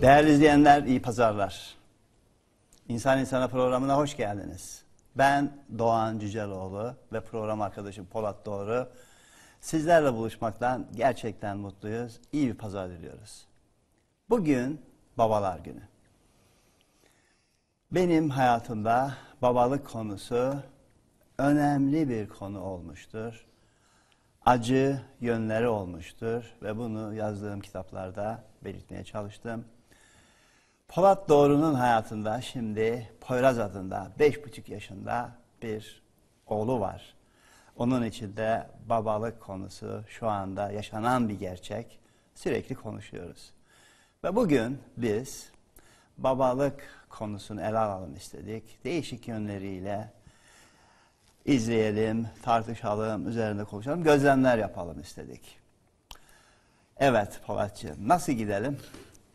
Değerli izleyenler, iyi pazarlar. İnsan İnsana programına hoş geldiniz. Ben Doğan Cüceloğlu ve program arkadaşım Polat Doğru. Sizlerle buluşmaktan gerçekten mutluyuz. İyi bir pazar diliyoruz. Bugün Babalar Günü. Benim hayatımda babalık konusu önemli bir konu olmuştur. Acı yönleri olmuştur ve bunu yazdığım kitaplarda belirtmeye çalıştım. Polat Doğru'nun hayatında şimdi Poyraz adında beş buçuk yaşında bir oğlu var. Onun içinde babalık konusu şu anda yaşanan bir gerçek. Sürekli konuşuyoruz. Ve bugün biz babalık konusunu ele alalım istedik. Değişik yönleriyle izleyelim, tartışalım, üzerinde konuşalım, gözlemler yapalım istedik. Evet Polatcığım, nasıl gidelim?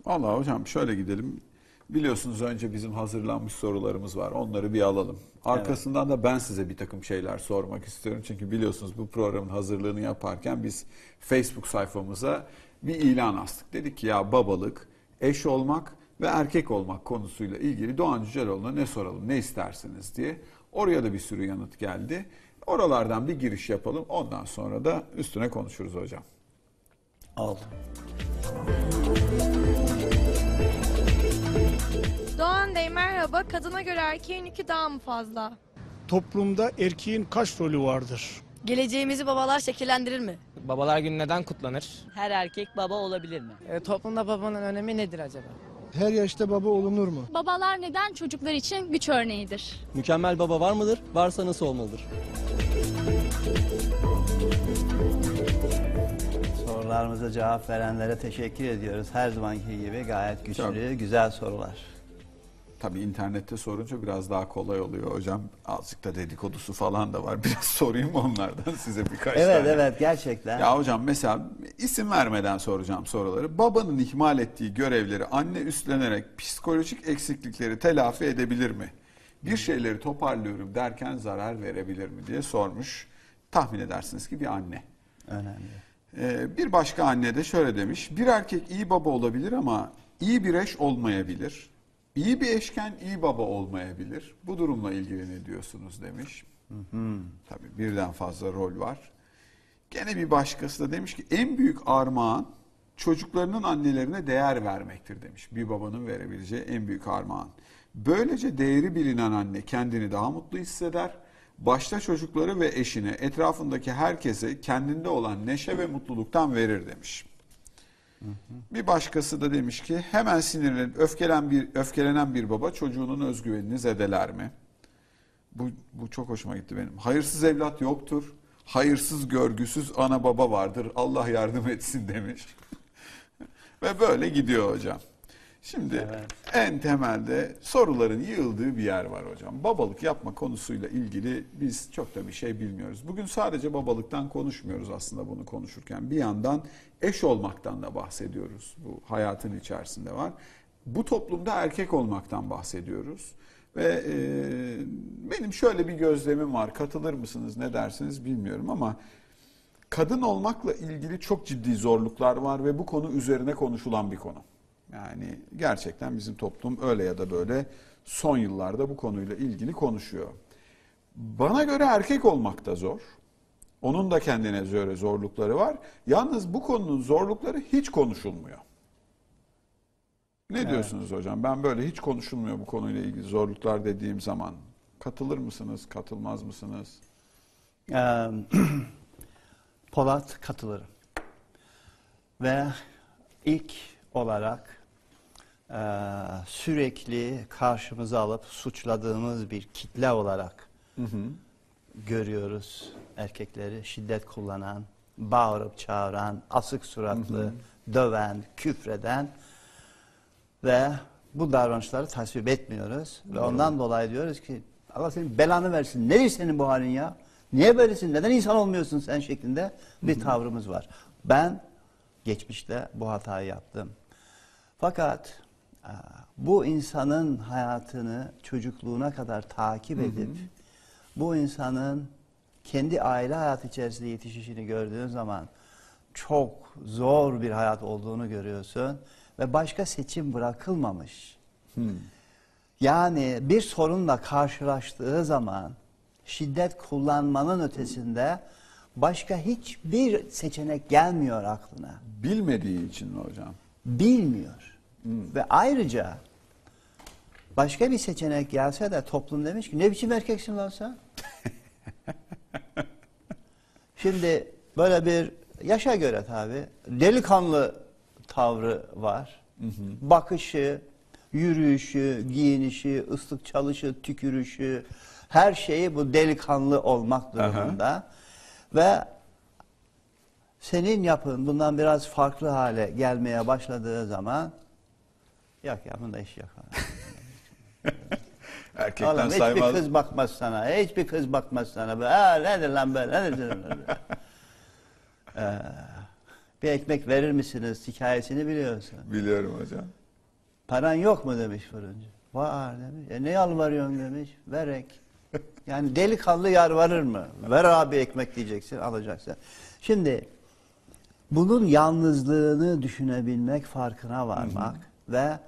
Vallahi hocam şöyle gidelim. Biliyorsunuz önce bizim hazırlanmış sorularımız var. Onları bir alalım. Arkasından da ben size bir takım şeyler sormak istiyorum. Çünkü biliyorsunuz bu programın hazırlığını yaparken biz Facebook sayfamıza bir ilan astık. Dedik ki ya babalık, eş olmak ve erkek olmak konusuyla ilgili Doğan Cüceloğlu'na ne soralım, ne istersiniz diye. Oraya da bir sürü yanıt geldi. Oralardan bir giriş yapalım. Ondan sonra da üstüne konuşuruz hocam. Oldu. Bey merhaba. Kadına göre erkeğin yükü daha mı fazla? Toplumda erkeğin kaç rolü vardır? Geleceğimizi babalar şekillendirir mi? Babalar günü neden kutlanır? Her erkek baba olabilir mi? E, toplumda babanın önemi nedir acaba? Her yaşta baba olunur mu? Babalar neden çocuklar için güç örneğidir? Mükemmel baba var mıdır? Varsa nasıl olmalıdır? Sorularımıza cevap verenlere teşekkür ediyoruz. Her zamanki gibi gayet güçlü, Tabii. güzel sorular. Tabii internette sorunca biraz daha kolay oluyor hocam. Azıcık da dedikodusu falan da var. Biraz sorayım onlardan size birkaç Evet tane. evet gerçekten. Ya hocam mesela isim vermeden soracağım soruları. Babanın ihmal ettiği görevleri anne üstlenerek psikolojik eksiklikleri telafi edebilir mi? Bir şeyleri toparlıyorum derken zarar verebilir mi diye sormuş. Tahmin edersiniz ki bir anne. Önemli. Ee, bir başka anne de şöyle demiş. Bir erkek iyi baba olabilir ama iyi bir eş olmayabilir. İyi bir eşken iyi baba olmayabilir. Bu durumla ilgili ne diyorsunuz demiş. Tabii birden fazla rol var. Gene bir başkası da demiş ki en büyük armağan çocuklarının annelerine değer vermektir demiş. Bir babanın verebileceği en büyük armağan. Böylece değeri bilinen anne kendini daha mutlu hisseder. Başta çocukları ve eşine, etrafındaki herkese kendinde olan neşe ve mutluluktan verir demiş. Bir başkası da demiş ki hemen sinirlenip öfkelen bir, öfkelenen bir baba çocuğunun özgüvenini zedeler mi? Bu, bu çok hoşuma gitti benim. Hayırsız evlat yoktur. Hayırsız görgüsüz ana baba vardır. Allah yardım etsin demiş. Ve böyle gidiyor hocam. Şimdi en temelde soruların yığıldığı bir yer var hocam. Babalık yapma konusuyla ilgili biz çok da bir şey bilmiyoruz. Bugün sadece babalıktan konuşmuyoruz aslında bunu konuşurken. Bir yandan eş olmaktan da bahsediyoruz. Bu hayatın içerisinde var. Bu toplumda erkek olmaktan bahsediyoruz. Ve e, benim şöyle bir gözlemim var. Katılır mısınız ne dersiniz bilmiyorum ama kadın olmakla ilgili çok ciddi zorluklar var ve bu konu üzerine konuşulan bir konu. Yani gerçekten bizim toplum öyle ya da böyle son yıllarda bu konuyla ilgili konuşuyor. Bana göre erkek olmak da zor. Onun da kendine göre zorlukları var. Yalnız bu konunun zorlukları hiç konuşulmuyor. Ne diyorsunuz hocam? Ben böyle hiç konuşulmuyor bu konuyla ilgili zorluklar dediğim zaman. Katılır mısınız, katılmaz mısınız? Ee, Polat katılırım. Ve ilk olarak e, sürekli karşımıza alıp suçladığımız bir kitle olarak görüyoruz erkekleri şiddet kullanan, bağırıp çağıran, asık suratlı, döven, küfreden ve bu davranışları tasvip etmiyoruz. Ve ondan dolayı diyoruz ki Allah senin belanı versin. Nedir senin bu halin ya? Niye böylesin? Neden insan olmuyorsun sen şeklinde bir tavrımız var. Ben geçmişte bu hatayı yaptım. Fakat bu insanın hayatını çocukluğuna kadar takip edip bu insanın kendi aile hayatı içerisinde yetişişini gördüğün zaman çok zor bir hayat olduğunu görüyorsun ve başka seçim bırakılmamış. Yani bir sorunla karşılaştığı zaman şiddet kullanmanın ötesinde başka hiçbir seçenek gelmiyor aklına. Bilmediği için mi hocam? Bilmiyor. Ve ayrıca başka bir seçenek gelse de toplum demiş ki ne biçim erkeksin lan sen? Şimdi böyle bir yaşa göre tabi delikanlı tavrı var. Bakışı, yürüyüşü, giyinişi, ıslık çalışı, tükürüşü her şeyi bu delikanlı olmak durumunda. Ve senin yapın bundan biraz farklı hale gelmeye başladığı zaman yok ya bunda iş yok. Erkekten Oğlum hiçbir saymaz. kız bakmaz sana. Hiçbir kız bakmaz sana. Böyle, nedir lan böyle? Nedir? Ee, bir ekmek verir misiniz? Hikayesini biliyorsun. Biliyorum hocam. Paran yok mu demiş fırıncı. Var demiş. E ne yalvarıyorsun demiş. Verek. Yani delikanlı yalvarır mı? Ver abi ekmek diyeceksin alacaksın. Şimdi bunun yalnızlığını düşünebilmek, farkına varmak ve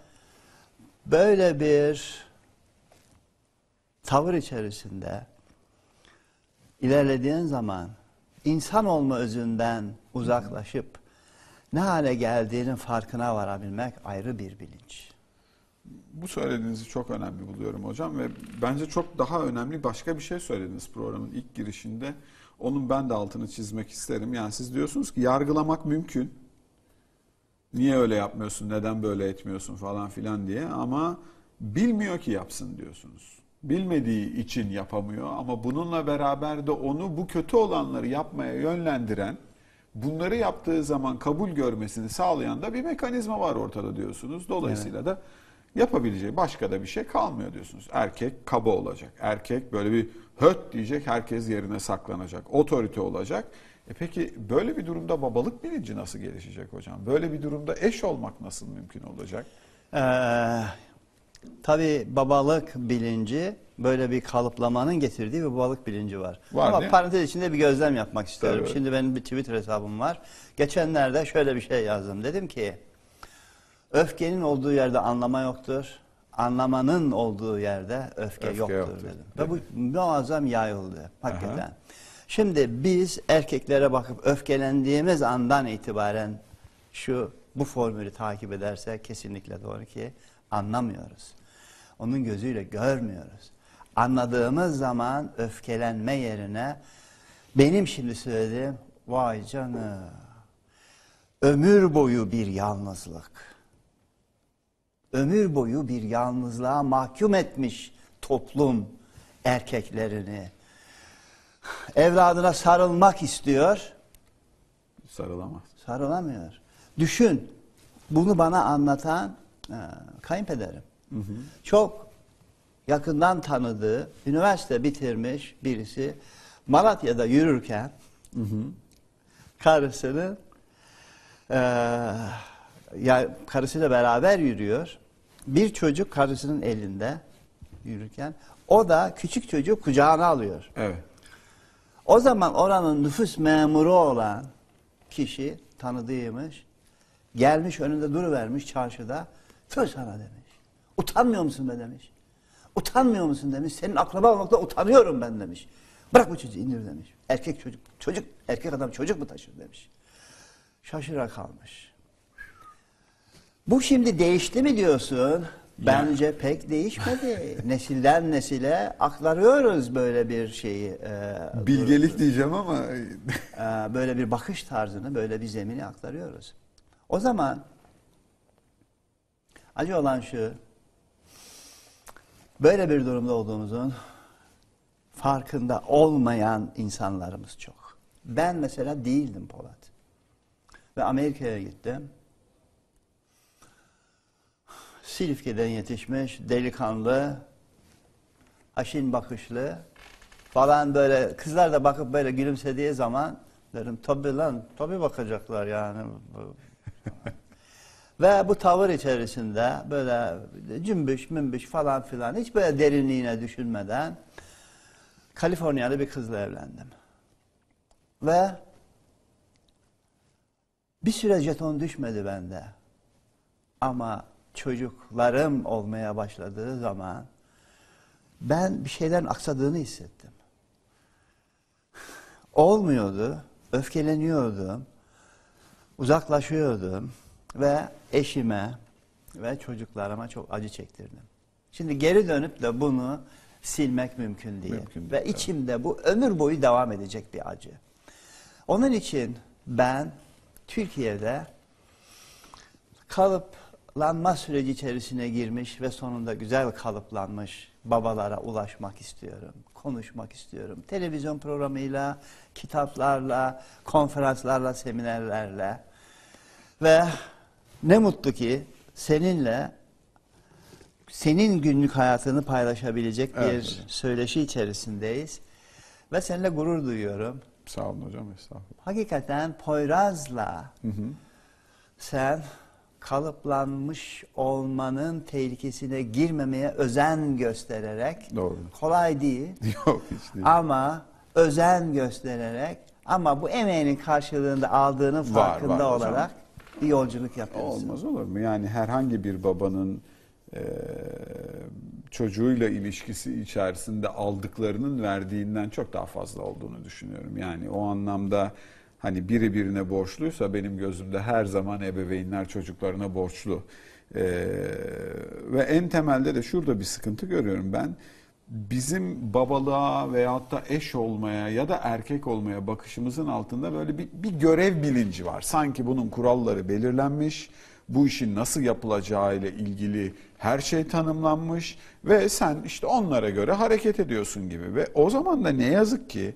böyle bir tavır içerisinde ilerlediğin zaman insan olma özünden uzaklaşıp ne hale geldiğinin farkına varabilmek ayrı bir bilinç. Bu söylediğinizi çok önemli buluyorum hocam ve bence çok daha önemli başka bir şey söylediniz programın ilk girişinde. Onun ben de altını çizmek isterim. Yani siz diyorsunuz ki yargılamak mümkün. Niye öyle yapmıyorsun, neden böyle etmiyorsun falan filan diye ama bilmiyor ki yapsın diyorsunuz. Bilmediği için yapamıyor ama bununla beraber de onu bu kötü olanları yapmaya yönlendiren, bunları yaptığı zaman kabul görmesini sağlayan da bir mekanizma var ortada diyorsunuz. Dolayısıyla da yapabileceği başka da bir şey kalmıyor diyorsunuz. Erkek kaba olacak. Erkek böyle bir höt diyecek, herkes yerine saklanacak. Otorite olacak. E peki böyle bir durumda babalık bilinci nasıl gelişecek hocam? Böyle bir durumda eş olmak nasıl mümkün olacak? Ee, tabii babalık bilinci böyle bir kalıplamanın getirdiği bir babalık bilinci var. Var Ama parantez içinde bir gözlem yapmak istiyorum. Tabii. Şimdi benim bir Twitter hesabım var. Geçenlerde şöyle bir şey yazdım. Dedim ki öfkenin olduğu yerde anlama yoktur. Anlamanın olduğu yerde öfke, Öfke yoktur, yoktur, dedim. Ve bu muazzam yayıldı hakikaten. Şimdi biz erkeklere bakıp öfkelendiğimiz andan itibaren şu bu formülü takip edersek kesinlikle doğru ki anlamıyoruz. Onun gözüyle görmüyoruz. Anladığımız zaman öfkelenme yerine benim şimdi söylediğim vay canım ömür boyu bir yalnızlık. Ömür boyu bir yalnızlığa mahkum etmiş toplum erkeklerini. Evladına sarılmak istiyor, Sarılamaz. sarılamıyor. Düşün, bunu bana anlatan e, kayınpederim. Çok yakından tanıdığı, üniversite bitirmiş birisi Malatya'da yürürken karısının e, ya karısıyla beraber yürüyor. Bir çocuk karısının elinde yürürken o da küçük çocuğu kucağına alıyor. Evet. O zaman oranın nüfus memuru olan kişi tanıdığıymış. Gelmiş önünde duruvermiş çarşıda. Tüh sana demiş. Utanmıyor musun be demiş. Utanmıyor musun demiş. Senin akraba olmakta utanıyorum ben demiş. Bırak bu çocuğu indir demiş. Erkek çocuk, çocuk, erkek adam çocuk mu taşır demiş. Şaşıra kalmış. Bu şimdi değişti mi diyorsun? Bence pek değişmedi. Nesilden nesile aktarıyoruz böyle bir şeyi. e, Bilgelik diyeceğim ama e, böyle bir bakış tarzını, böyle bir zemini aktarıyoruz. O zaman acı olan şu, böyle bir durumda olduğumuzun farkında olmayan insanlarımız çok. Ben mesela değildim Polat. Ve Amerika'ya gittim. Silifke'den yetişmiş, delikanlı, haşin bakışlı falan böyle kızlar da bakıp böyle gülümsediği zaman derim tabii lan tabii bakacaklar yani. Ve bu tavır içerisinde böyle cümbüş mümbüş falan filan hiç böyle derinliğine düşünmeden Kaliforniyalı bir kızla evlendim. Ve bir süre jeton düşmedi bende. Ama çocuklarım olmaya başladığı zaman ben bir şeylerin aksadığını hissettim. Olmuyordu, öfkeleniyordum, uzaklaşıyordum ve eşime ve çocuklarıma çok acı çektirdim. Şimdi geri dönüp de bunu silmek mümkün değil. Mümkün değil, ve içimde bu ömür boyu devam edecek bir acı. Onun için ben Türkiye'de kalıplanma süreci içerisine girmiş ve sonunda güzel kalıplanmış babalara ulaşmak istiyorum. Konuşmak istiyorum. Televizyon programıyla, kitaplarla, konferanslarla, seminerlerle. Ve ne mutlu ki seninle senin günlük hayatını paylaşabilecek Evet, bir hocam. söyleşi içerisindeyiz. Ve seninle gurur duyuyorum. Sağ olun hocam estağfurullah. Hakikaten Poyraz'la Hı hı. sen kalıplanmış olmanın tehlikesine girmemeye özen göstererek Doğru. kolay değil Yok hiç değil. ama özen göstererek ama bu emeğinin karşılığında aldığının Var, farkında var hocam. Bir yolculuk yapıyorsun. Olmaz olur mu? Yani herhangi bir babanın e, çocuğuyla ilişkisi içerisinde aldıklarının verdiğinden çok daha fazla olduğunu düşünüyorum. Yani o anlamda hani biri birine borçluysa benim gözümde her zaman ebeveynler çocuklarına borçlu. E, ve en temelde de şurada bir sıkıntı görüyorum ben. Bizim babalığa veyahut da eş olmaya ya da erkek olmaya bakışımızın altında böyle bir, bir görev bilinci var. Sanki bunun kuralları belirlenmiş, bu işin nasıl yapılacağı ile ilgili her şey tanımlanmış ve sen işte onlara göre hareket ediyorsun gibi. Ve o zaman da ne yazık ki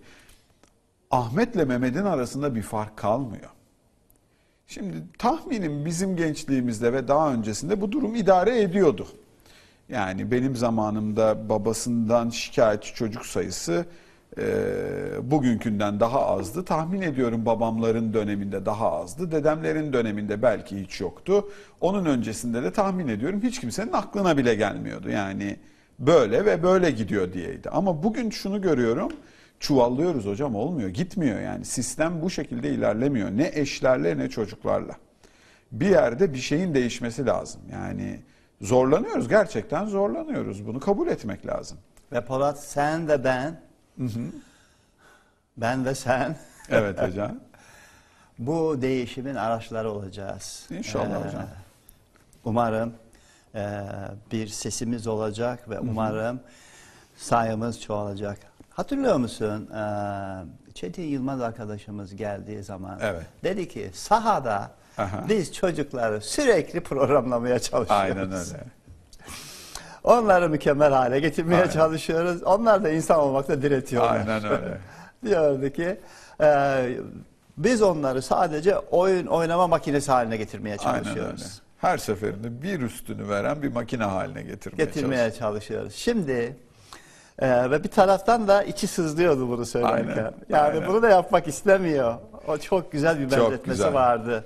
Ahmet'le Mehmet'in arasında bir fark kalmıyor. Şimdi tahminim bizim gençliğimizde ve daha öncesinde bu durum idare ediyordu. Yani benim zamanımda babasından şikayetçi çocuk sayısı e, bugünkünden daha azdı. Tahmin ediyorum babamların döneminde daha azdı. Dedemlerin döneminde belki hiç yoktu. Onun öncesinde de tahmin ediyorum hiç kimsenin aklına bile gelmiyordu. Yani böyle ve böyle gidiyor diyeydi. Ama bugün şunu görüyorum. Çuvallıyoruz hocam olmuyor. Gitmiyor yani. Sistem bu şekilde ilerlemiyor. Ne eşlerle ne çocuklarla. Bir yerde bir şeyin değişmesi lazım. Yani zorlanıyoruz gerçekten zorlanıyoruz. Bunu kabul etmek lazım. Ve Polat sen ve ben ben ve sen Evet hocam. bu değişimin araçları olacağız. İnşallah Ee, hocam. Umarım e, bir sesimiz olacak ve umarım sayımız çoğalacak. Hatırlıyor musun? Ee, Çetin Yılmaz arkadaşımız geldiği zaman Evet. dedi ki sahada Aha. biz çocukları sürekli programlamaya çalışıyoruz. Aynen öyle. Onları mükemmel hale getirmeye Aynen. çalışıyoruz. Onlar da insan olmakta diretiyorlar. Aynen öyle. Diyordu ki e, biz onları sadece oyun oynama makinesi haline getirmeye Aynen öyle. çalışıyoruz. Her seferinde bir üstünü veren bir makine haline getirmeye, Getirmeye çalışıyoruz. çalışıyoruz. Şimdi e, ve bir taraftan da içi sızlıyordu bunu söylerken. Aynen, Yani aynen. bunu da yapmak istemiyor. O çok güzel bir Çok benzetmesi güzel. vardı.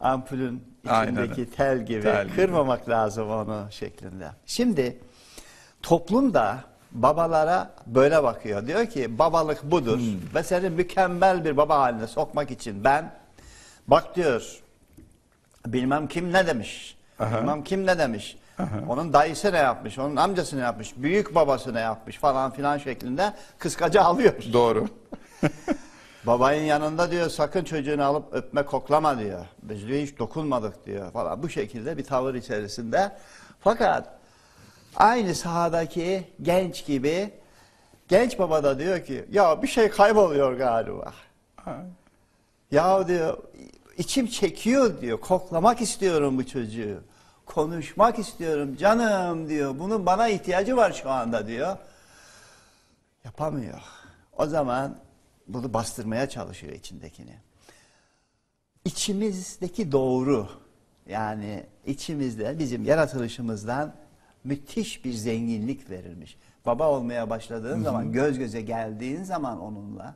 Ampulün içindeki tel gibi. Tel gibi. Kırmamak lazım onu şeklinde. Şimdi toplum da babalara böyle bakıyor. Diyor ki babalık budur Hmm. ve seni mükemmel bir baba haline sokmak için ben bak diyor bilmem kim ne demiş. Aha. Bilmem kim ne demiş. Onun dayısı ne yapmış, onun amcası ne yapmış, büyük babası ne yapmış falan filan şeklinde kıskacı alıyor. Doğru. Babayın yanında diyor sakın çocuğunu alıp öpme koklama diyor. Biz diyor hiç dokunmadık diyor falan. Bu şekilde bir tavır içerisinde. Fakat aynı sahadaki genç gibi genç baba da diyor ki ya bir şey kayboluyor galiba. Ya diyor içim çekiyor diyor. Koklamak istiyorum bu çocuğu. Konuşmak istiyorum canım diyor. Bunun bana ihtiyacı var şu anda diyor. Yapamıyor. O zaman bunu bastırmaya çalışıyor içindekini. İçimizdeki doğru yani içimizde bizim yaratılışımızdan müthiş bir zenginlik verilmiş. Baba olmaya başladığın zaman göz göze geldiğin zaman onunla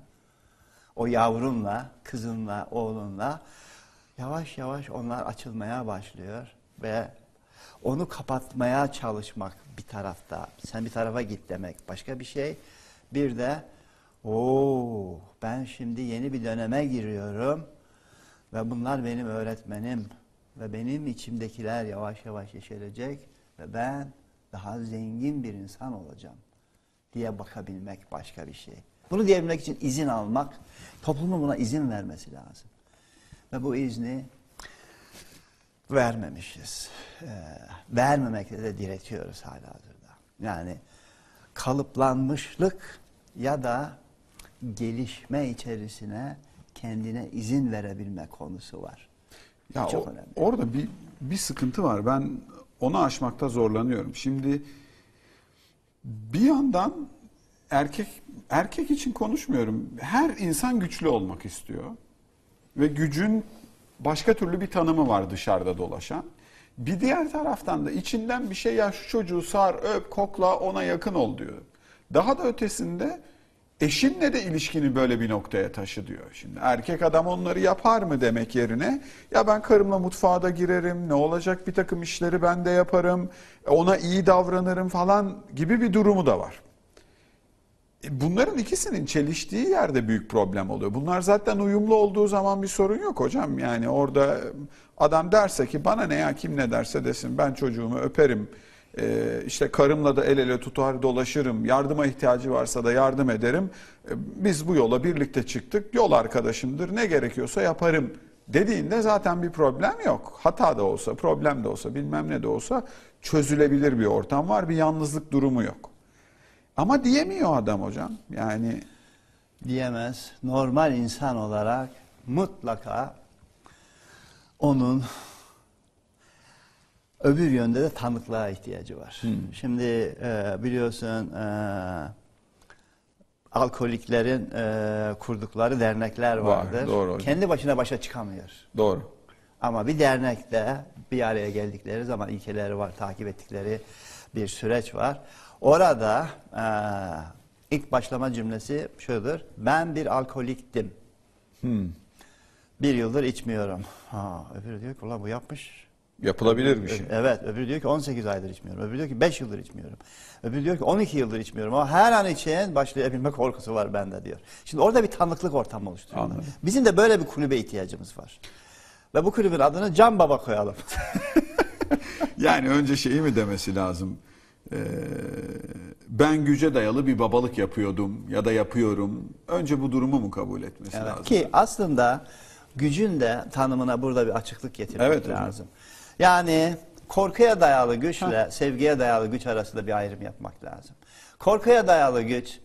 o yavrunla, kızınla, oğlunla yavaş yavaş onlar açılmaya başlıyor ve onu kapatmaya çalışmak bir tarafta. Sen bir tarafa git demek başka bir şey. Bir de o ben şimdi yeni bir döneme giriyorum ve bunlar benim öğretmenim. ve benim içimdekiler yavaş yavaş yeşerecek ve ben daha zengin bir insan olacağım diye bakabilmek başka bir şey. Bunu diyebilmek için izin almak, toplumun buna izin vermesi lazım. Ve bu izni vermemişiz. Ee, vermemekle de diretiyoruz hala hazırda. Yani kalıplanmışlık ya da gelişme içerisine kendine izin verebilme konusu var. Ya Çok o- önemli. orada bir bir sıkıntı var. Ben onu aşmakta zorlanıyorum. Şimdi bir yandan erkek erkek için konuşmuyorum. Her insan güçlü olmak istiyor. Ve gücün başka türlü bir tanımı var dışarıda dolaşan. Bir diğer taraftan da içinden bir şey ya şu çocuğu sar, öp, kokla, ona yakın ol diyor. Daha da ötesinde eşinle de ilişkini böyle bir noktaya taşı diyor. Şimdi erkek adam onları yapar mı demek yerine ya ben karımla mutfağa da girerim, ne olacak bir takım işleri ben de yaparım, ona iyi davranırım falan gibi bir durumu da var. E, Bunların ikisinin çeliştiği yerde büyük problem oluyor. Bunlar zaten uyumlu olduğu zaman bir sorun yok hocam. Yani orada adam derse ki bana ne ya kim ne derse desin ben çocuğumu öperim. Ee, işte karımla da el ele tutar dolaşırım. Yardıma ihtiyacı varsa da yardım ederim. Ee, Biz bu yola birlikte çıktık. Yol arkadaşımdır. Ne gerekiyorsa yaparım dediğinde zaten bir problem yok. Hata da olsa, problem de olsa, bilmem ne de olsa çözülebilir bir ortam var. Bir yalnızlık durumu yok. Ama diyemiyor adam hocam. Yani diyemez. Normal insan olarak mutlaka onun öbür yönde de tanıklığa ihtiyacı var. Şimdi e, biliyorsun e, alkoliklerin e, kurdukları dernekler Var, vardır. doğru hocam. Kendi başına başa çıkamıyor. doğru. Ama bir dernekte bir araya geldikleri zaman ilkeleri var, takip ettikleri bir süreç var. Orada eee, ilk başlama cümlesi şudur. Ben bir alkoliktim. Bir yıldır içmiyorum. Ha, öbürü diyor ki ulan bu yapmış. Yapılabilir bir şey. Evet, öbürü diyor ki 18 aydır içmiyorum. Öbürü diyor ki 5 yıldır içmiyorum. Öbürü diyor ki 12 yıldır içmiyorum. Ama her an için başlayabilme korkusu var bende diyor. Şimdi orada bir tanıklık ortamı oluşturuyorlar. Anladım. Bizim de böyle bir kulübe ihtiyacımız var. Ve bu kulübün adını Can Baba koyalım. Yani önce şeyi mi demesi lazım? Ee, ben güce dayalı bir babalık yapıyordum ya da yapıyorum. Önce bu durumu mu kabul etmesi Evet, lazım? Ki aslında gücün de tanımına burada bir açıklık getirmek Evet hocam. Yani korkuya dayalı güçle sevgiye dayalı güç arasında bir ayrım yapmak lazım. Korkuya dayalı güç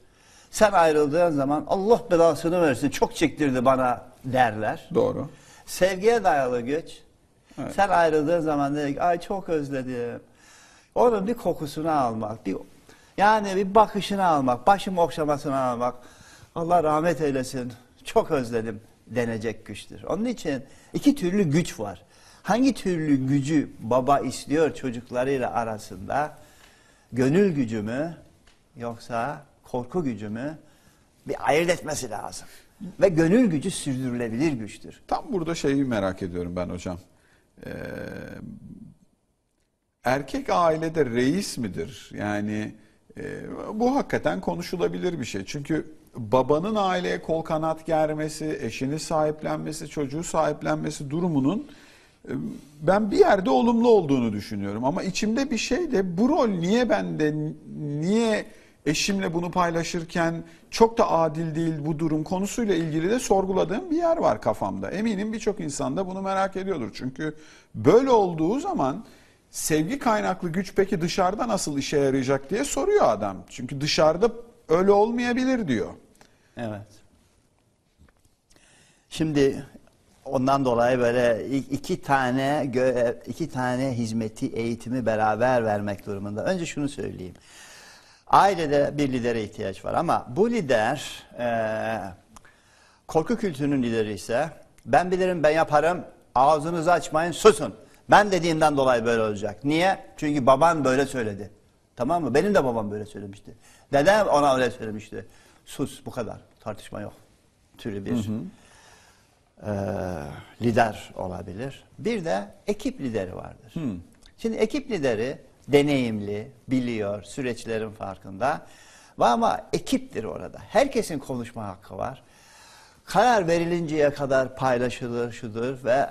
sen ayrıldığın zaman Allah belasını versin çok çektirdi bana derler. Doğru. Sevgiye dayalı güç Evet. sen ayrıldığın zaman ki ay çok özledim. Onun bir kokusunu almak, bir yani bir bakışını almak, başım okşamasını almak. Allah rahmet eylesin. Çok özledim denecek güçtür. Onun için iki türlü güç var. Hangi türlü gücü baba istiyor çocuklarıyla arasında? Gönül gücü mü yoksa korku gücü mü? Bir ayırt etmesi lazım. Ve gönül gücü sürdürülebilir güçtür. Tam burada şeyi merak ediyorum ben hocam. Ee, erkek ailede reis midir? Yani e, bu hakikaten konuşulabilir bir şey. Çünkü babanın aileye kol kanat germesi, eşini sahiplenmesi, çocuğu sahiplenmesi durumunun ben bir yerde olumlu olduğunu düşünüyorum. Ama içimde bir şey de bu rol niye bende, niye eşimle bunu paylaşırken çok da adil değil bu durum konusuyla ilgili de sorguladığım bir yer var kafamda. Eminim birçok insan da bunu merak ediyordur. Çünkü böyle olduğu zaman sevgi kaynaklı güç peki dışarıda nasıl işe yarayacak diye soruyor adam. Çünkü dışarıda öyle olmayabilir diyor. Evet. Şimdi ondan dolayı böyle iki tane iki tane hizmeti eğitimi beraber vermek durumunda. Önce şunu söyleyeyim. Ailede bir lidere ihtiyaç var ama bu lider eee, korku kültürünün lideri ise ben bilirim ben yaparım ağzınızı açmayın susun. Ben dediğimden dolayı böyle olacak. Niye? Çünkü baban böyle söyledi. Tamam mı? Benim de babam böyle söylemişti. Dedem ona öyle söylemişti. Sus bu kadar. Tartışma yok. Türü bir eee, lider olabilir. Bir de ekip lideri vardır. Şimdi ekip lideri deneyimli, biliyor, süreçlerin farkında. Ve ama ekiptir orada. Herkesin konuşma hakkı var. Karar verilinceye kadar paylaşılır, şudur ve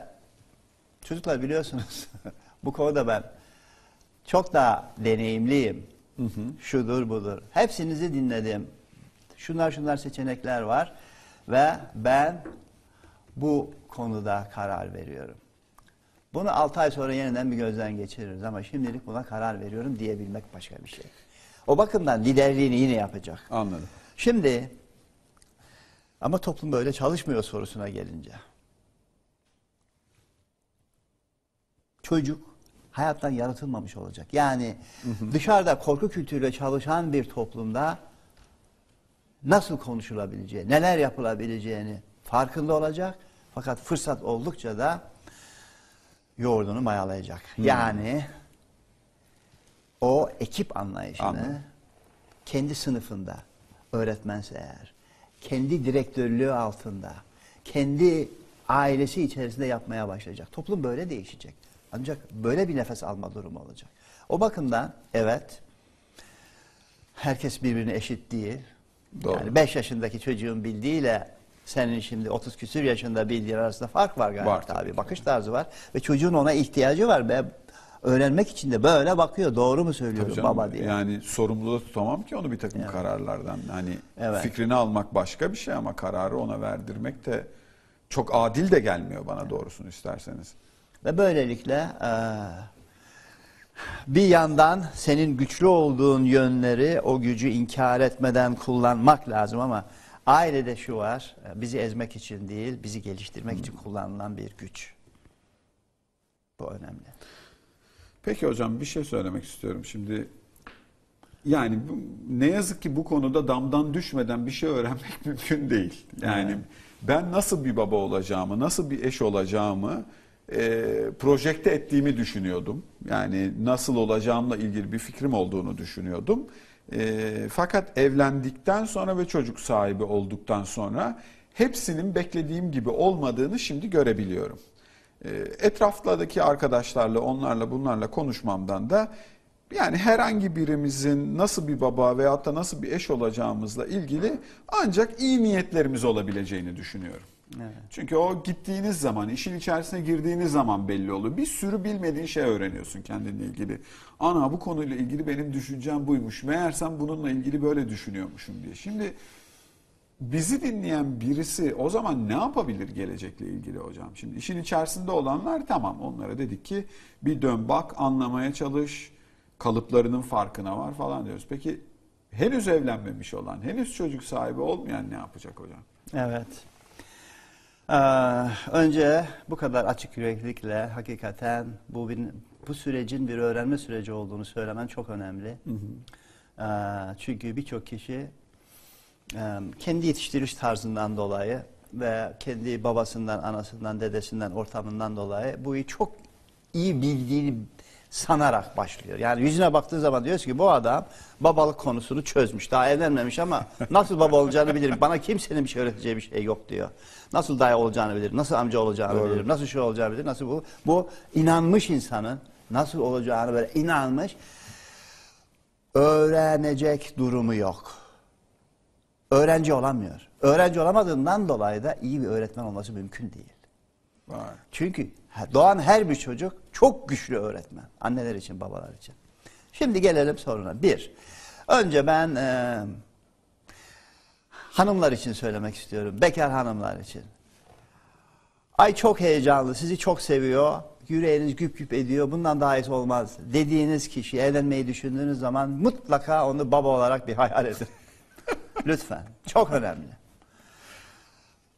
Çocuklar biliyorsunuz bu konuda ben çok daha deneyimliyim. Şudur budur. Hepsinizi dinledim. Şunlar şunlar seçenekler var ve ben bu konuda karar veriyorum. Bunu 6 ay sonra yeniden bir gözden geçiririz ama şimdilik buna karar veriyorum diyebilmek başka bir şey. O bakımdan liderliğini yine yapacak. Anladım. Şimdi ama toplum böyle çalışmıyor sorusuna gelince. Çocuk hayattan yaratılmamış olacak. Yani dışarıda korku kültürüyle çalışan bir toplumda nasıl konuşulabileceği, neler yapılabileceğini farkında olacak. Fakat fırsat oldukça da yoğurdunu mayalayacak. Yani o ekip anlayışını Anladım. kendi sınıfında öğretmense eğer, kendi direktörlüğü altında, kendi ailesi içerisinde yapmaya başlayacak. Toplum böyle değişecek. Ancak böyle bir nefes alma durumu olacak. O bakımdan evet herkes birbirine eşit değil. Doğru. Yani 5 yaşındaki çocuğun bildiğiyle senin şimdi 30 küsür yaşında bildiğin arasında fark var galiba Var tabii. Bakış tarzı var ve çocuğun ona ihtiyacı var ve öğrenmek için de böyle bakıyor. Doğru mu söylüyorum canım, baba diye. Yani sorumlu da tutamam ki onu bir takım Evet. kararlardan. Hani Evet. fikrini almak başka bir şey ama kararı ona verdirmek de çok adil de gelmiyor bana doğrusunu isterseniz. Ve böylelikle eee, bir yandan senin güçlü olduğun yönleri o gücü inkar etmeden kullanmak lazım ama ailede şu var e, bizi ezmek için değil bizi geliştirmek için kullanılan bir güç. Bu önemli. Peki hocam bir şey söylemek istiyorum. Şimdi yani bu, ne yazık ki bu konuda damdan düşmeden bir şey öğrenmek mümkün değil. Yani Evet. ben nasıl bir baba olacağımı, nasıl bir eş olacağımı e, projekte ettiğimi düşünüyordum. Yani nasıl olacağımla ilgili bir fikrim olduğunu düşünüyordum. E, fakat evlendikten sonra ve çocuk sahibi olduktan sonra hepsinin beklediğim gibi olmadığını şimdi görebiliyorum. E, Etraflardaki arkadaşlarla, onlarla, bunlarla konuşmamdan da yani herhangi birimizin nasıl bir baba veyahut da nasıl bir eş olacağımızla ilgili ancak iyi niyetlerimiz olabileceğini düşünüyorum. Evet. Çünkü o gittiğiniz zaman, işin içerisine girdiğiniz zaman belli oluyor. Bir sürü bilmediğin şey öğreniyorsun kendinle ilgili. Ana bu konuyla ilgili benim düşüncem buymuş. Meğersem bununla ilgili böyle düşünüyormuşum diye. Şimdi bizi dinleyen birisi o zaman ne yapabilir gelecekle ilgili hocam? Şimdi işin içerisinde olanlar tamam onlara dedik ki bir dön bak anlamaya çalış kalıplarının farkına var falan diyoruz. Peki henüz evlenmemiş olan, henüz çocuk sahibi olmayan ne yapacak hocam? Evet. Ee, önce bu kadar açık yüreklilikle hakikaten bu bir, bu sürecin bir öğrenme süreci olduğunu söylemen çok önemli. Ee, çünkü birçok kişi e, kendi yetiştiriş tarzından dolayı ve kendi babasından, anasından, dedesinden, ortamından dolayı bu çok iyi bildiğini sanarak başlıyor. Yani yüzüne baktığı zaman diyoruz ki bu adam babalık konusunu çözmüş. Daha evlenmemiş ama nasıl baba olacağını bilir. Bana kimsenin bir şey öğreteceği bir şey yok diyor. Nasıl dayı olacağını bilir, nasıl amca olacağını Doğru. bilir, nasıl şu olacağını bilir, nasıl bu. Bu inanmış insanın nasıl olacağını böyle inanmış öğrenecek durumu yok. Öğrenci olamıyor. Öğrenci olamadığından dolayı da iyi bir öğretmen olması mümkün değil. Çünkü doğan her bir çocuk çok güçlü öğretmen. Anneler için, babalar için. Şimdi gelelim soruna. Bir, önce ben e, hanımlar için söylemek istiyorum. Bekar hanımlar için. Ay çok heyecanlı, sizi çok seviyor. Yüreğiniz güp güp ediyor. Bundan daha iyisi olmaz. Dediğiniz kişi evlenmeyi düşündüğünüz zaman mutlaka onu baba olarak bir hayal edin. Lütfen. Çok önemli.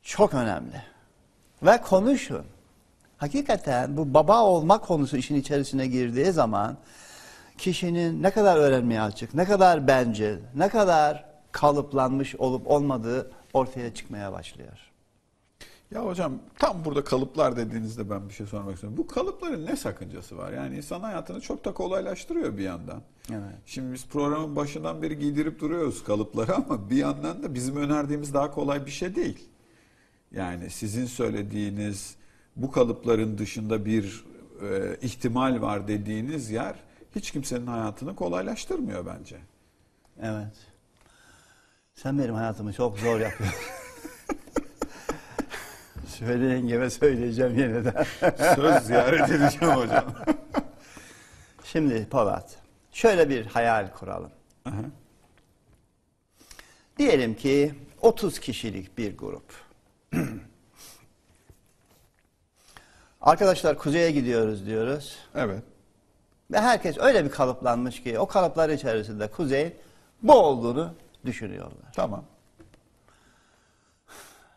Çok önemli. Ve konuşun. Hakikaten bu baba olma konusu işin içerisine girdiği zaman kişinin ne kadar öğrenmeye açık, ne kadar bence, ne kadar kalıplanmış olup olmadığı ortaya çıkmaya başlıyor. Ya hocam tam burada kalıplar dediğinizde ben bir şey sormak istiyorum. Bu kalıpların ne sakıncası var? Yani insan hayatını çok da kolaylaştırıyor bir yandan. Evet. Şimdi biz programın başından beri giydirip duruyoruz kalıpları ama bir yandan da bizim önerdiğimiz daha kolay bir şey değil. Yani sizin söylediğiniz bu kalıpların dışında bir e, ihtimal var dediğiniz yer hiç kimsenin hayatını kolaylaştırmıyor bence. Evet. Sen benim hayatımı çok zor yapıyorsun. Söyle yengeme söyleyeceğim yeniden. Söz ziyaret edeceğim hocam. Şimdi Polat, şöyle bir hayal kuralım. Aha. Diyelim ki 30 kişilik bir grup. Arkadaşlar kuzeye gidiyoruz diyoruz. Evet. Ve herkes öyle bir kalıplanmış ki o kalıplar içerisinde kuzey bu olduğunu düşünüyorlar. Tamam.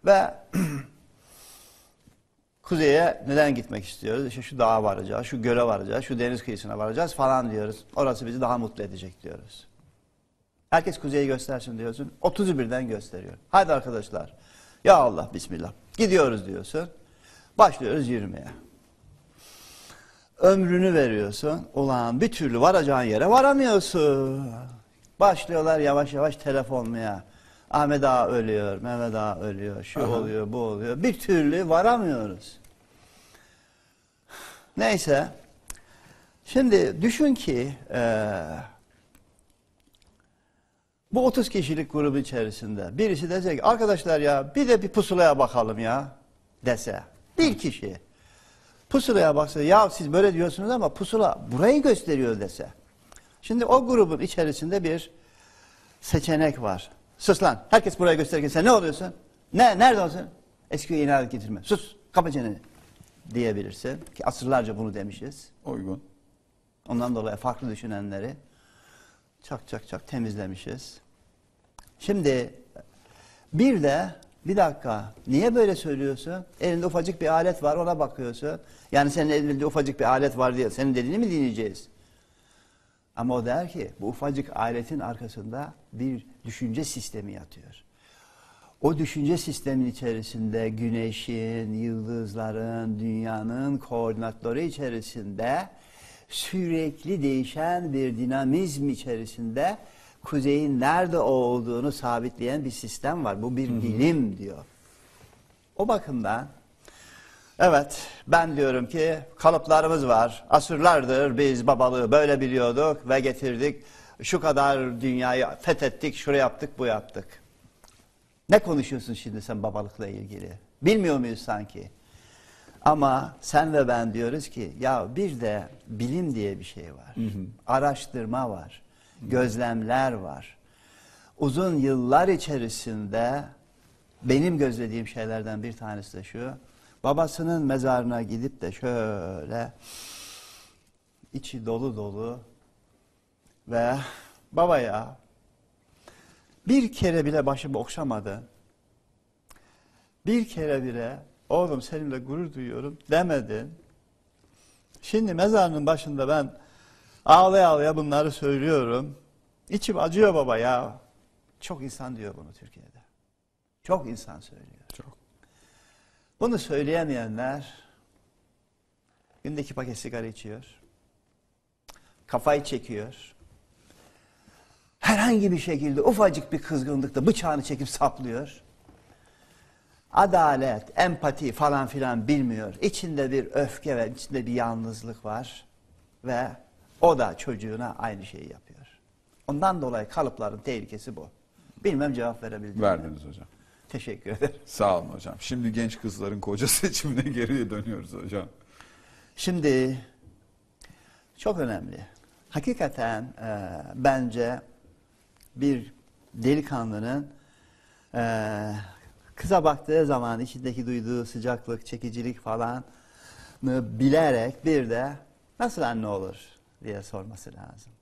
Ve kuzeye neden gitmek istiyoruz? İşte şu dağa varacağız, şu göle varacağız, şu deniz kıyısına varacağız falan diyoruz. Orası bizi daha mutlu edecek diyoruz. Herkes kuzeyi göstersin diyorsun. 30'u birden gösteriyor. Haydi arkadaşlar. Ya Allah bismillah. Gidiyoruz diyorsun. Başlıyoruz yürümeye. Ömrünü veriyorsun. Ulan bir türlü varacağın yere varamıyorsun. Başlıyorlar yavaş yavaş telefonmaya. Ahmet Ağa ölüyor, Mehmet Ağa ölüyor, şu oluyor, bu oluyor. Bir türlü varamıyoruz. Neyse. Şimdi düşün ki eee, bu 30 kişilik grubun içerisinde birisi dese ki arkadaşlar ya bir de bir pusulaya bakalım ya dese. Bir kişi pusulaya baksa ya siz böyle diyorsunuz ama pusula burayı gösteriyor dese. Şimdi o grubun içerisinde bir seçenek var. Sus lan. Herkes buraya gösterirken sen ne oluyorsun? Ne? Nerede olsun? Eskiye inat getirme. Sus. Kapa çeneni. Diyebilirsin. Ki asırlarca bunu demişiz. Uygun. Ondan dolayı farklı düşünenleri çak çak çak temizlemişiz. Şimdi bir de bir dakika niye böyle söylüyorsun? Elinde ufacık bir alet var ona bakıyorsun. Yani senin elinde ufacık bir alet var diye senin dediğini mi dinleyeceğiz? Ama o der ki bu ufacık aletin arkasında bir düşünce sistemi yatıyor. O düşünce sistemin içerisinde güneşin, yıldızların, dünyanın koordinatları içerisinde sürekli değişen bir dinamizm içerisinde kuzeyin nerede olduğunu sabitleyen bir sistem var. Bu bir bilim diyor. O bakımdan evet ben diyorum ki kalıplarımız var. Asırlardır biz babalığı böyle biliyorduk ve getirdik. Şu kadar dünyayı fethettik, şuraya yaptık, bu yaptık. Ne konuşuyorsun şimdi sen babalıkla ilgili? Bilmiyor muyuz sanki? Ama sen ve ben diyoruz ki ya bir de bilim diye bir şey var. Araştırma var. Gözlemler var. Uzun yıllar içerisinde benim gözlediğim şeylerden bir tanesi de şu. Babasının mezarına gidip de şöyle içi dolu dolu ve babaya bir kere bile başımı okşamadın. Bir kere bile oğlum seninle gurur duyuyorum demedin. Şimdi mezarının başında ben ağlaya ağlaya bunları söylüyorum. İçim acıyor baba ya. Çok insan diyor bunu Türkiye'de. Çok insan söylüyor. Çok. Bunu söyleyemeyenler gündeki paket sigara içiyor. Kafayı çekiyor. Herhangi bir şekilde ufacık bir kızgınlıkta bıçağını çekip saplıyor. Adalet, empati falan filan bilmiyor. İçinde bir öfke ve içinde bir yalnızlık var. Ve o da çocuğuna aynı şeyi yapıyor. Ondan dolayı kalıpların tehlikesi bu. Bilmem cevap verebildim. mi? Verdiniz hocam. Teşekkür ederim. Sağ olun hocam. Şimdi genç kızların koca seçimine geriye dönüyoruz hocam. Şimdi çok önemli. Hakikaten e, bence bir delikanlının e, kıza baktığı zaman içindeki duyduğu sıcaklık, çekicilik falan bilerek bir de nasıl anne olur diye sorması lazım.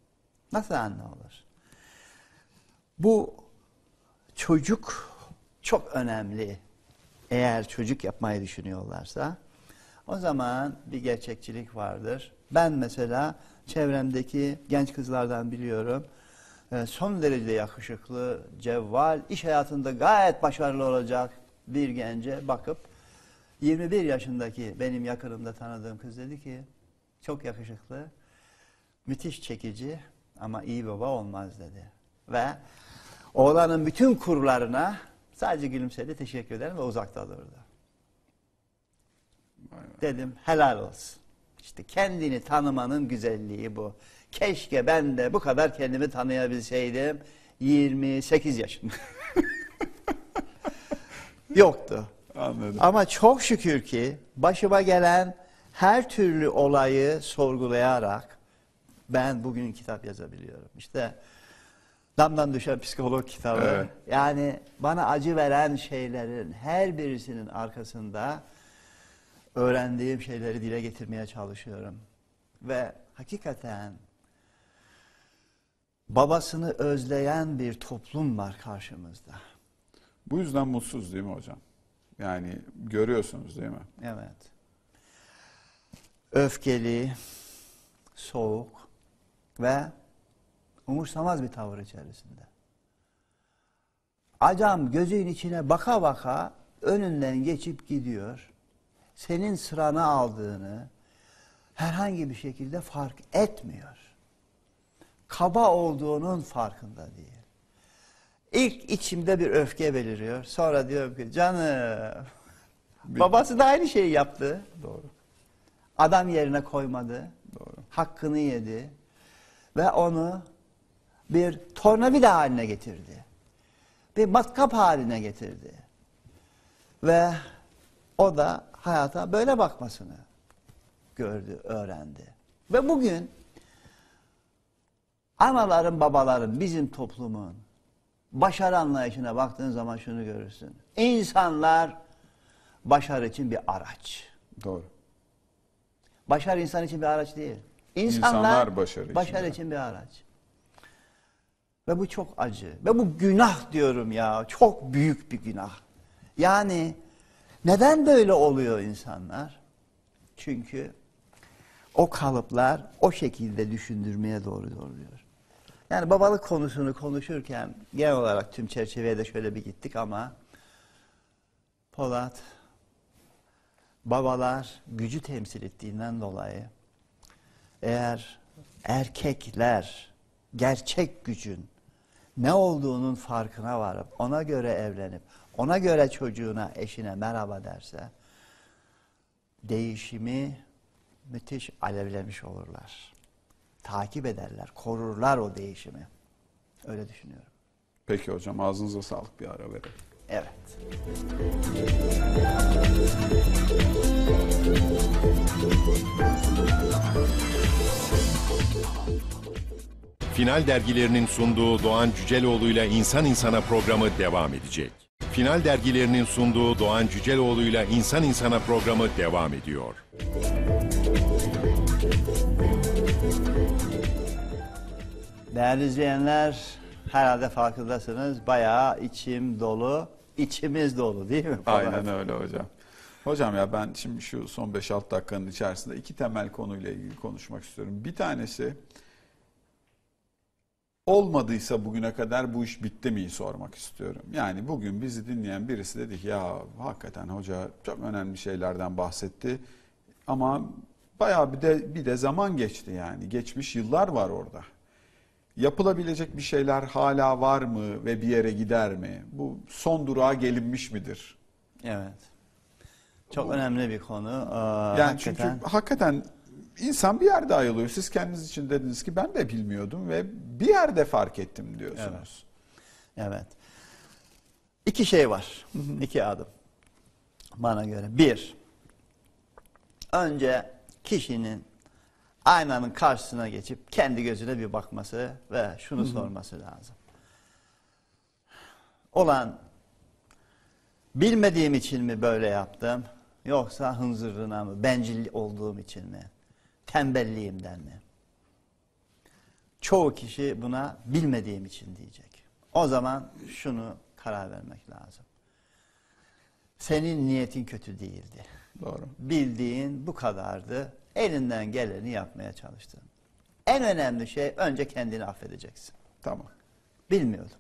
Nasıl anne olur? Bu çocuk çok önemli. Eğer çocuk yapmayı düşünüyorlarsa o zaman bir gerçekçilik vardır. Ben mesela çevremdeki genç kızlardan biliyorum. e, Son derece yakışıklı, cevval, iş hayatında gayet başarılı olacak bir gence bakıp 21 yaşındaki benim yakınımda tanıdığım kız dedi ki çok yakışıklı, müthiş çekici ama iyi baba olmaz dedi. Ve oğlanın bütün kurlarına sadece gülümsedi, teşekkür ederim ve uzakta durdu. Dedim helal olsun. İşte kendini tanımanın güzelliği bu. Keşke ben de bu kadar kendimi tanıyabilseydim 28 yaşında. Yoktu. Anladım. Ama çok şükür ki başıma gelen her türlü olayı sorgulayarak ben bugün kitap yazabiliyorum. İşte Damdan Düşen Psikolog kitabı. Evet. Yani bana acı veren şeylerin her birisinin arkasında öğrendiğim şeyleri dile getirmeye çalışıyorum. Ve hakikaten babasını özleyen bir toplum var karşımızda. Bu yüzden mutsuz değil mi hocam? Yani görüyorsunuz değil mi? Evet. Öfkeli, soğuk ve umursamaz bir tavır içerisinde. Adam gözün içine baka baka önünden geçip gidiyor. Senin sıranı aldığını herhangi bir şekilde fark etmiyor. Kaba olduğunun farkında değil. İlk içimde bir öfke beliriyor. Sonra diyorum ki canım babası da aynı şeyi yaptı. Doğru. Adam yerine koymadı. Doğru. Hakkını yedi. Ve onu bir tornavida haline getirdi. Bir matkap haline getirdi. Ve o da hayata böyle bakmasını gördü, öğrendi. Ve bugün anaların, babaların, bizim toplumun başarı anlayışına baktığın zaman şunu görürsün. İnsanlar başarı için bir araç. Doğru. Başarı insan için bir araç değil. İnsanlar, İnsanlar başarı için başarı bir için bir araç. Ve bu çok acı. Ve bu günah diyorum ya. Çok büyük bir günah. Yani neden böyle oluyor insanlar? Çünkü o kalıplar o şekilde düşündürmeye doğru doğruyor. Yani babalık konusunu konuşurken genel olarak tüm çerçeveye de şöyle bir gittik ama Polat babalar gücü temsil ettiğinden dolayı eğer erkekler gerçek gücün ne olduğunun farkına varıp ona göre evlenip ona göre çocuğuna eşine merhaba derse değişimi müthiş alevlemiş olurlar. Takip ederler, korurlar o değişimi. Öyle düşünüyorum. Peki hocam ağzınıza sağlık bir ara verelim. Evet. Final dergilerinin sunduğu Doğan Cüceloğlu ile İnsan İnsana programı devam edecek. Final dergilerinin sunduğu Doğan Cüceloğlu ile İnsan İnsana programı devam ediyor. Değerli izleyenler, herhalde farkındasınız. Bayağı içim dolu, içimiz dolu değil mi? Aynen öyle hocam. Hocam ya ben şimdi şu son 5-6 dakikanın içerisinde iki temel konuyla ilgili konuşmak istiyorum. Bir tanesi olmadıysa bugüne kadar bu iş bitti miyi sormak istiyorum. Yani bugün bizi dinleyen birisi dedi ki ya hakikaten hoca çok önemli şeylerden bahsetti ama bayağı bir de bir de zaman geçti yani. Geçmiş yıllar var orada. Yapılabilecek bir şeyler hala var mı ve bir yere gider mi? Bu son durağa gelinmiş midir? Evet. Çok önemli bir konu. Ee, Yani hakikaten. çünkü hakikaten insan bir yerde ayılıyor. Siz kendiniz için dediniz ki ben de bilmiyordum ve bir yerde fark ettim diyorsunuz. Evet. İki şey var. iki adım. Bana göre. Bir, önce kişinin aynanın karşısına geçip kendi gözüne bir bakması ve şunu sorması lazım. Olan bilmediğim için mi böyle yaptım yoksa hınzırlığına mı, bencil olduğum için mi, tembelliğimden mi? Çoğu kişi buna bilmediğim için diyecek. O zaman şunu karar vermek lazım. Senin niyetin kötü değildi. Doğru. Bildiğin bu kadardı. Elinden geleni yapmaya çalıştın. En önemli şey önce kendini affedeceksin. Tamam. Bilmiyordum.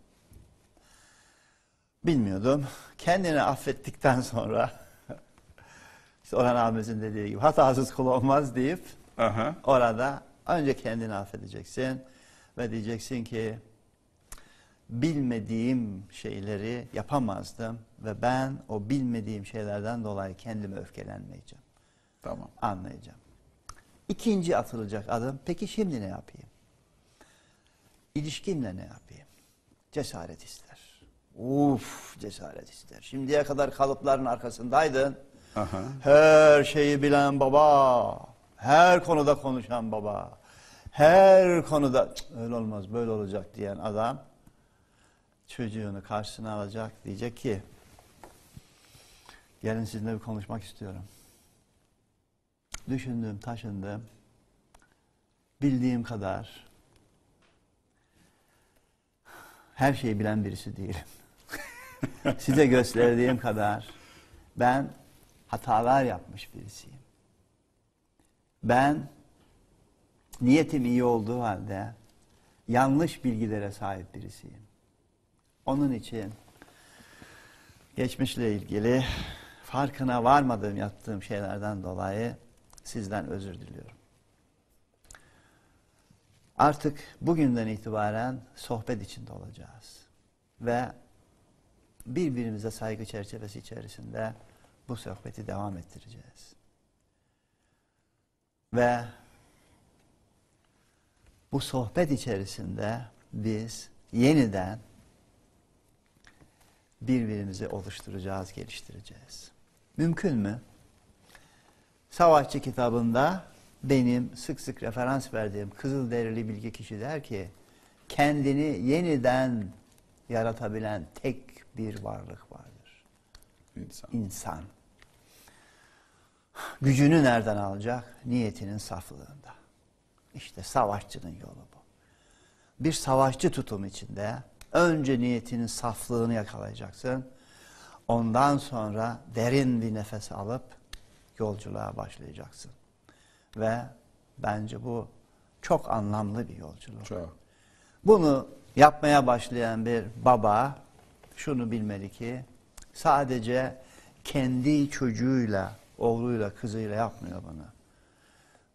Bilmiyordum. Kendini affettikten sonra işte Orhan abimizin dediği gibi hatasız kul olmaz deyip Aha. Orada önce kendini affedeceksin ve diyeceksin ki bilmediğim şeyleri yapamazdım ve ben o bilmediğim şeylerden dolayı kendime öfkelenmeyeceğim. Tamam. Anlayacağım. İkinci atılacak adım peki şimdi ne yapayım? İlişkimle ne yapayım? Cesaret ister. Uf cesaret ister. Şimdiye kadar kalıpların arkasındaydın. Aha. Her şeyi bilen baba. Her konuda konuşan baba. Her konuda "Cık, öyle olmaz böyle olacak diyen adam çocuğunu karşısına alacak diyecek ki gelin sizinle bir konuşmak istiyorum. Düşündüm, taşındım. Bildiğim kadar her şeyi bilen birisi değilim. Size gösterdiğim kadar ben hatalar yapmış birisiyim. Ben niyetim iyi olduğu halde yanlış bilgilere sahip birisiyim. Onun için geçmişle ilgili farkına varmadığım yaptığım şeylerden dolayı sizden özür diliyorum. Artık bugünden itibaren sohbet içinde olacağız. Ve birbirimize saygı çerçevesi içerisinde bu sohbeti devam ettireceğiz. Ve bu sohbet içerisinde biz yeniden birbirimizi oluşturacağız, geliştireceğiz. Mümkün mü? Savaşçı kitabında benim sık sık referans verdiğim Kızılderili bilgi kişi der ki kendini yeniden yaratabilen tek bir varlık vardır. İnsan. İnsan. Gücünü nereden alacak? Niyetinin saflığında. İşte savaşçının yolu bu. Bir savaşçı tutum içinde önce niyetinin saflığını yakalayacaksın. Ondan sonra derin bir nefes alıp yolculuğa başlayacaksın. Ve bence bu çok anlamlı bir yolculuk. Çok. Bunu yapmaya başlayan bir baba şunu bilmeli ki sadece kendi çocuğuyla, oğluyla, kızıyla yapmıyor bunu.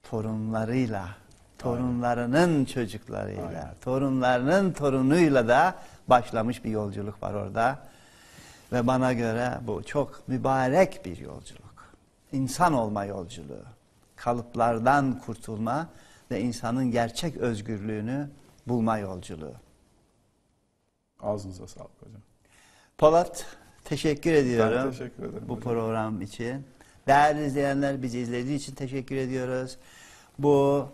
Torunlarıyla, torunlarının çocuklarıyla, Aynen. torunlarının torunuyla da başlamış bir yolculuk var orada. Ve bana göre bu çok mübarek bir yolculuk. İnsan olma yolculuğu. Kalıplardan kurtulma ve insanın gerçek özgürlüğünü bulma yolculuğu. Ağzınıza sağlık hocam. Polat teşekkür ediyorum. Ben teşekkür ederim Bu hocam. program için. Değerli izleyenler bizi izlediği için teşekkür ediyoruz. Bu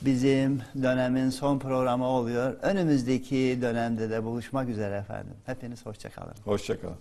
bizim dönemin son programı oluyor. Önümüzdeki dönemde de buluşmak üzere efendim. Hepiniz hoşçakalın. Hoşçakalın.